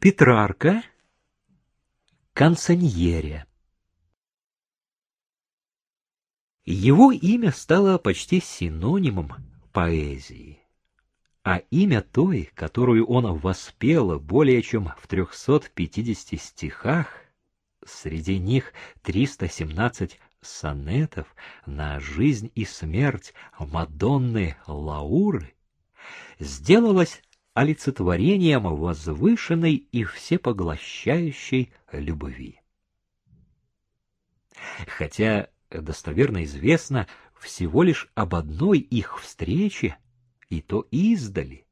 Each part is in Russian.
Петрарка Канцаньере Его имя стало почти синонимом поэзии, а имя той, которую он воспел более чем в 350 стихах, среди них 317 сонетов на жизнь и смерть Мадонны Лауры, сделалось олицетворением возвышенной и всепоглощающей любви. Хотя достоверно известно всего лишь об одной их встрече, и то издали.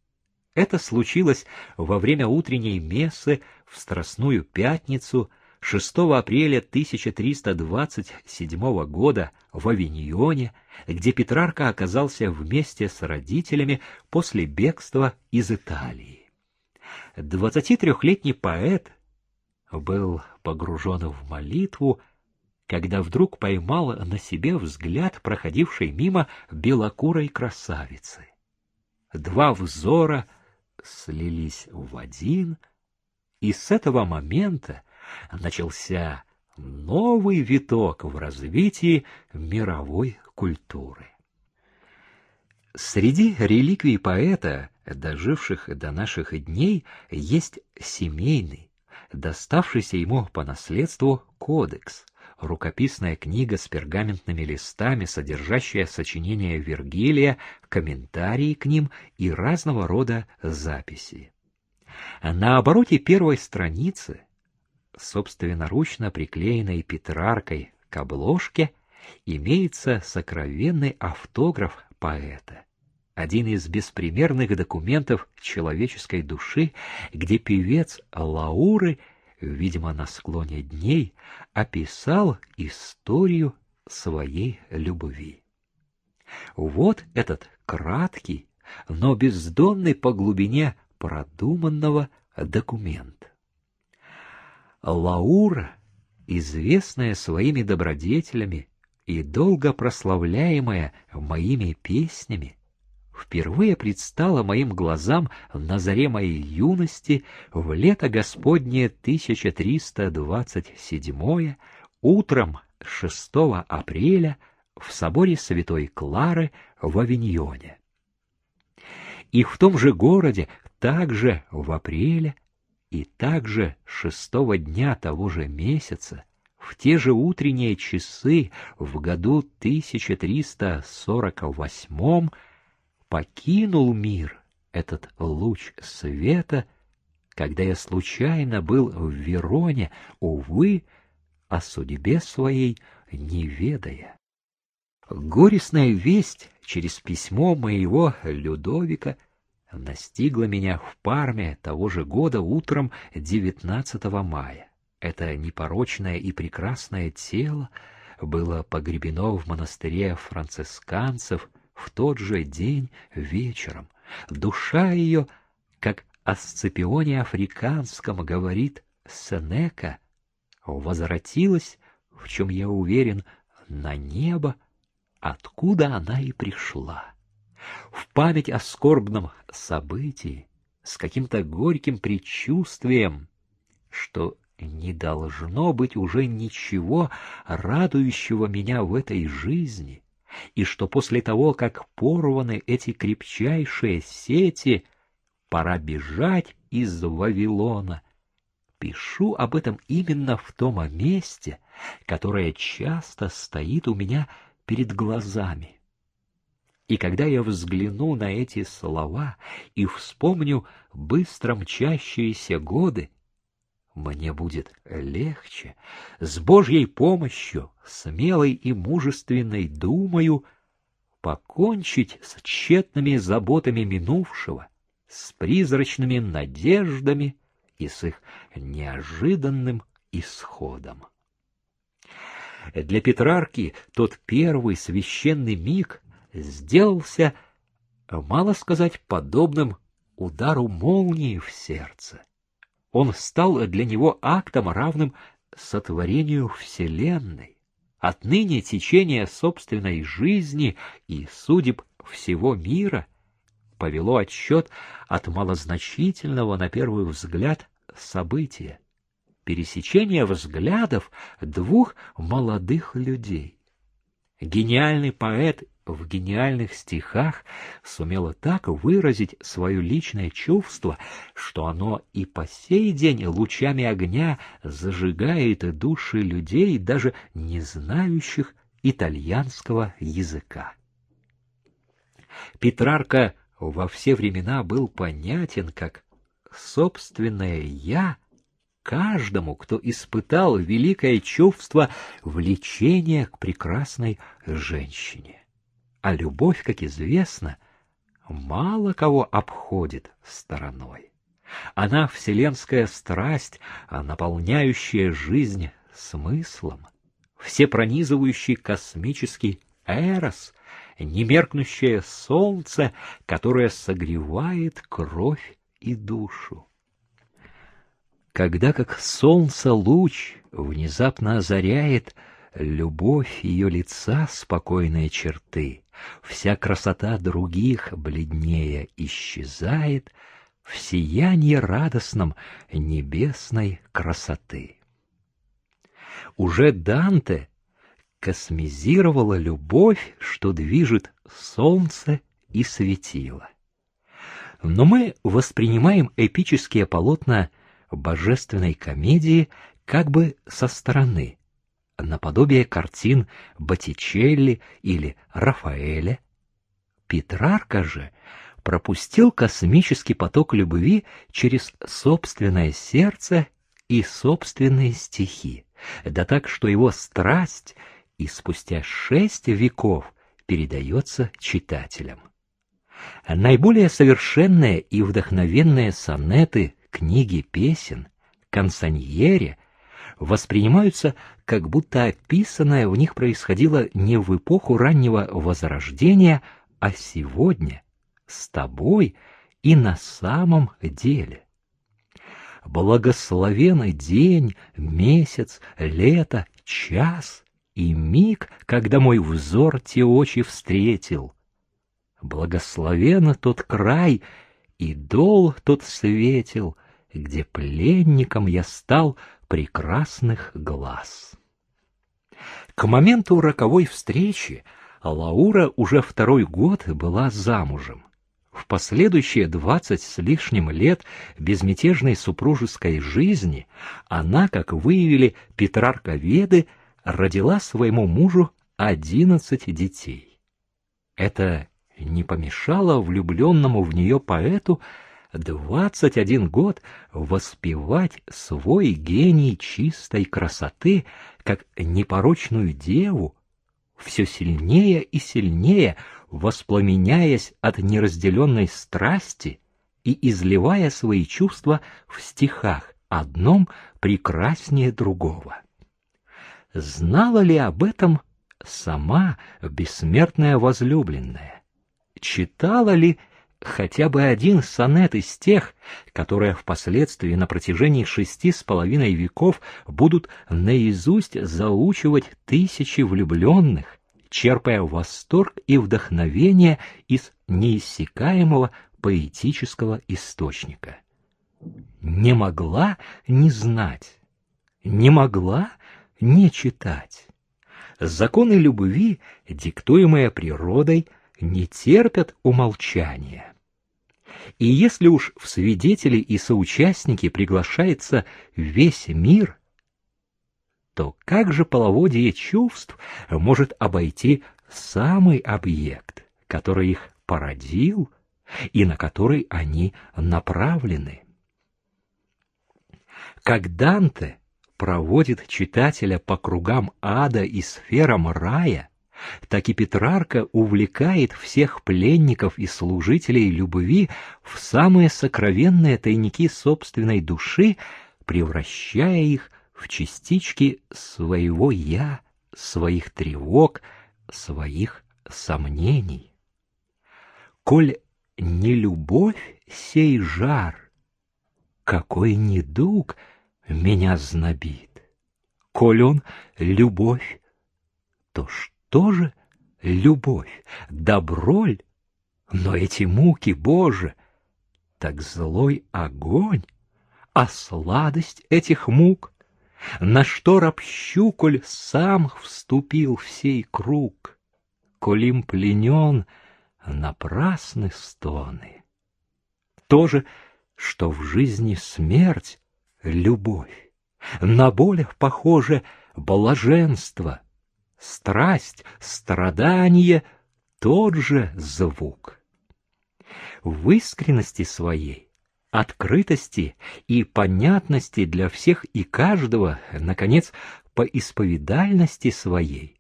Это случилось во время утренней мессы в Страстную Пятницу 6 апреля 1327 года в Авиньоне, где Петрарка оказался вместе с родителями после бегства из Италии. 23-летний поэт был погружен в молитву, когда вдруг поймал на себе взгляд проходившей мимо белокурой красавицы. Два взора слились в один, и с этого момента начался новый виток в развитии мировой культуры. Среди реликвий поэта, доживших до наших дней, есть семейный, доставшийся ему по наследству кодекс, рукописная книга с пергаментными листами, содержащая сочинения Вергилия, комментарии к ним и разного рода записи. На обороте первой страницы собственноручно приклеенной Петраркой к обложке имеется сокровенный автограф поэта. Один из беспримерных документов человеческой души, где певец Лауры, видимо, на склоне дней, описал историю своей любви. Вот этот краткий, но бездонный по глубине продуманного документ. Лаура, известная своими добродетелями и долго прославляемая моими песнями, впервые предстала моим глазам на заре моей юности в лето Господнее 1327 утром 6 апреля в соборе Святой Клары в Авиньоне. И в том же городе, также в апреле, и также шестого дня того же месяца, в те же утренние часы в году 1348 покинул мир этот луч света, когда я случайно был в Вероне, увы, о судьбе своей не ведая. Горестная весть через письмо моего Людовика — настигла меня в Парме того же года утром 19 мая. Это непорочное и прекрасное тело было погребено в монастыре францисканцев в тот же день вечером. Душа ее, как о Сципионе Африканском говорит Сенека, возвратилась, в чем я уверен, на небо, откуда она и пришла в память о скорбном событии, с каким-то горьким предчувствием, что не должно быть уже ничего радующего меня в этой жизни, и что после того, как порваны эти крепчайшие сети, пора бежать из Вавилона. Пишу об этом именно в том месте, которое часто стоит у меня перед глазами. И когда я взгляну на эти слова и вспомню быстро мчащиеся годы, мне будет легче, с Божьей помощью, смелой и мужественной думаю, покончить с тщетными заботами минувшего, с призрачными надеждами и с их неожиданным исходом. Для Петрарки тот первый священный миг сделался, мало сказать, подобным удару молнии в сердце. Он стал для него актом, равным сотворению Вселенной. Отныне течение собственной жизни и судеб всего мира повело отсчет от малозначительного, на первый взгляд, событие — пересечение взглядов двух молодых людей. Гениальный поэт в гениальных стихах сумела так выразить свое личное чувство, что оно и по сей день лучами огня зажигает души людей, даже не знающих итальянского языка. Петрарка во все времена был понятен как собственное «я» каждому, кто испытал великое чувство влечения к прекрасной женщине. А любовь, как известно, мало кого обходит стороной. Она — вселенская страсть, наполняющая жизнь смыслом, всепронизывающий космический эрос, немеркнущее солнце, которое согревает кровь и душу. Когда как солнце луч внезапно озаряет любовь ее лица спокойные черты, вся красота других бледнее исчезает в сиянии радостном небесной красоты. Уже Данте космизировала любовь, что движет солнце и светило. Но мы воспринимаем эпические полотна божественной комедии как бы со стороны, наподобие картин Боттичелли или Рафаэля. Петрарка же пропустил космический поток любви через собственное сердце и собственные стихи, да так, что его страсть и спустя шесть веков передается читателям. Наиболее совершенные и вдохновенные сонеты книги песен Консаньере воспринимаются, как будто описанное в них происходило не в эпоху раннего Возрождения, а сегодня, с тобой и на самом деле. Благословенный день, месяц, лето, час и миг, когда мой взор те очи встретил. Благословен тот край, и дол тот светил, где пленником я стал прекрасных глаз. К моменту роковой встречи Лаура уже второй год была замужем. В последующие двадцать с лишним лет безмятежной супружеской жизни она, как выявили Петрарковеды, родила своему мужу одиннадцать детей. Это не помешало влюбленному в нее поэту двадцать один год воспевать свой гений чистой красоты, как непорочную деву, все сильнее и сильнее воспламеняясь от неразделенной страсти и изливая свои чувства в стихах, одном прекраснее другого. Знала ли об этом сама бессмертная возлюбленная? Читала ли хотя бы один сонет из тех, которые впоследствии на протяжении шести с половиной веков будут наизусть заучивать тысячи влюбленных, черпая восторг и вдохновение из неиссякаемого поэтического источника. Не могла не знать, не могла не читать. Законы любви, диктуемые природой, не терпят умолчания. И если уж в свидетели и соучастники приглашается весь мир, то как же половодье чувств может обойти самый объект, который их породил и на который они направлены? Как Данте проводит читателя по кругам ада и сферам рая, так и Петрарка увлекает всех пленников и служителей любви в самые сокровенные тайники собственной души, превращая их в частички своего «я», своих тревог, своих сомнений. Коль не любовь сей жар, какой недуг меня знобит. Коль он любовь, то что? Тоже любовь, доброль, но эти муки, Боже, так злой огонь, а сладость этих мук? На что ропщу, коль сам вступил в сей круг? Коль им пленен, напрасны стоны. То же, что в жизни смерть, любовь, на болях похоже блаженство, страсть, страдание — тот же звук. В искренности своей, открытости и понятности для всех и каждого, наконец, по исповедальности своей,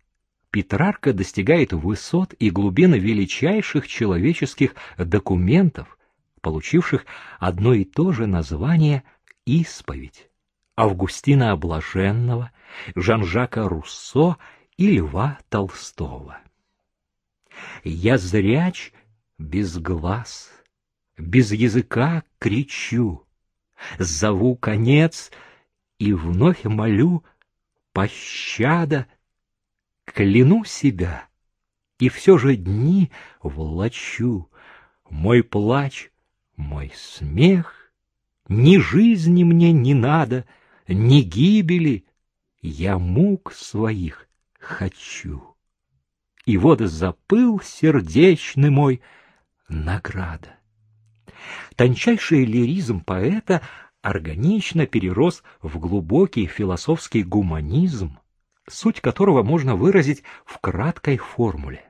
Петрарка достигает высот и глубины величайших человеческих документов, получивших одно и то же название «исповедь» Августина Блаженного, Жан-Жака Руссо и Льва Толстого. Я зряч без глаз, без языка кричу, Зову конец и вновь молю пощада, Кляну себя, и все же дни влачу, Мой плач, мой смех, Ни жизни мне не надо, ни гибели, Я мук своих хочу и вот запыл сердечный мой награда. Тончайший лиризм поэта органично перерос в глубокий философский гуманизм, суть которого можно выразить в краткой формуле.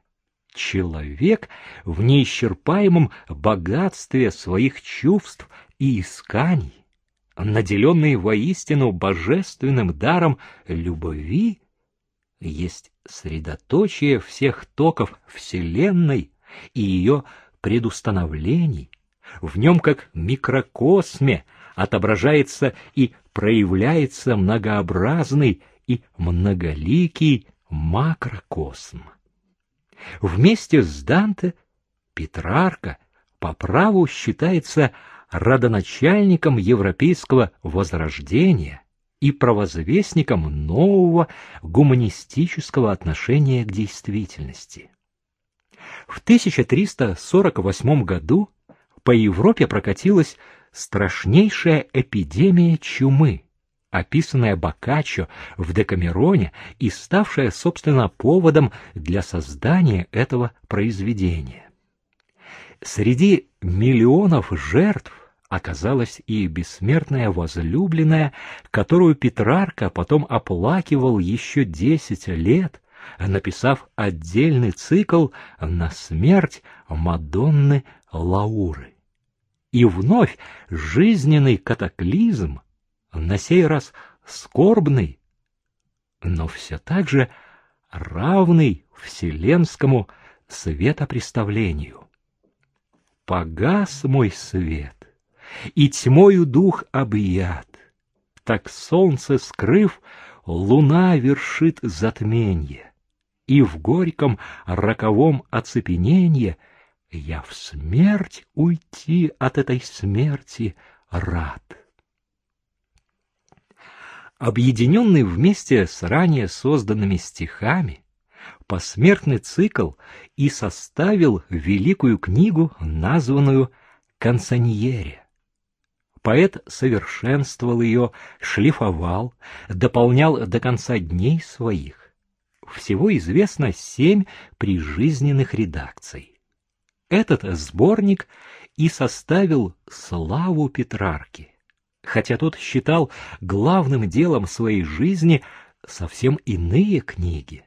Человек в неисчерпаемом богатстве своих чувств и исканий, наделенный воистину божественным даром любви, есть средоточие всех токов Вселенной и ее предустановлений. В нем, как микрокосме, отображается и проявляется многообразный и многоликий макрокосм. Вместе с Данте Петрарка по праву считается родоначальником европейского возрождения – и провозвестником нового гуманистического отношения к действительности. В 1348 году по Европе прокатилась страшнейшая эпидемия чумы, описанная Боккаччо в Декамероне и ставшая, собственно, поводом для создания этого произведения. Среди миллионов жертв оказалась и бессмертная возлюбленная, которую Петрарка потом оплакивал еще десять лет, написав отдельный цикл на смерть Мадонны Лауры. И вновь жизненный катаклизм, на сей раз скорбный, но все так же равный вселенскому светопреставлению. Погас мой свет, и тьмою дух объят. Так солнце скрыв, луна вершит затменье, и в горьком роковом оцепененье я в смерть уйти от этой смерти рад. Объединенный вместе с ранее созданными стихами, посмертный цикл и составил великую книгу, названную «Консаньере». Поэт совершенствовал ее, шлифовал, дополнял до конца дней своих. Всего известно семь прижизненных редакций. Этот сборник и составил славу Петрарки, хотя тот считал главным делом своей жизни совсем иные книги.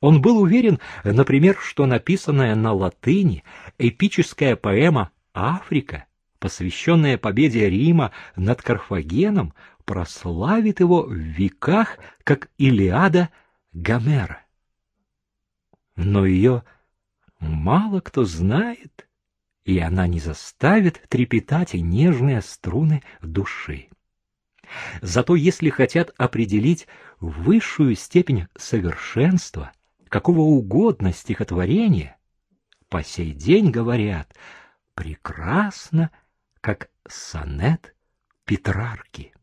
Он был уверен, например, что написанная на латыни эпическая поэма «Африка» посвященная победе Рима над Карфагеном, прославит его в веках, как Илиада Гомера. Но ее мало кто знает, и она не заставит трепетать нежные струны души. Зато если хотят определить высшую степень совершенства какого угодно стихотворения, по сей день говорят «прекрасно как сонет Петрарки.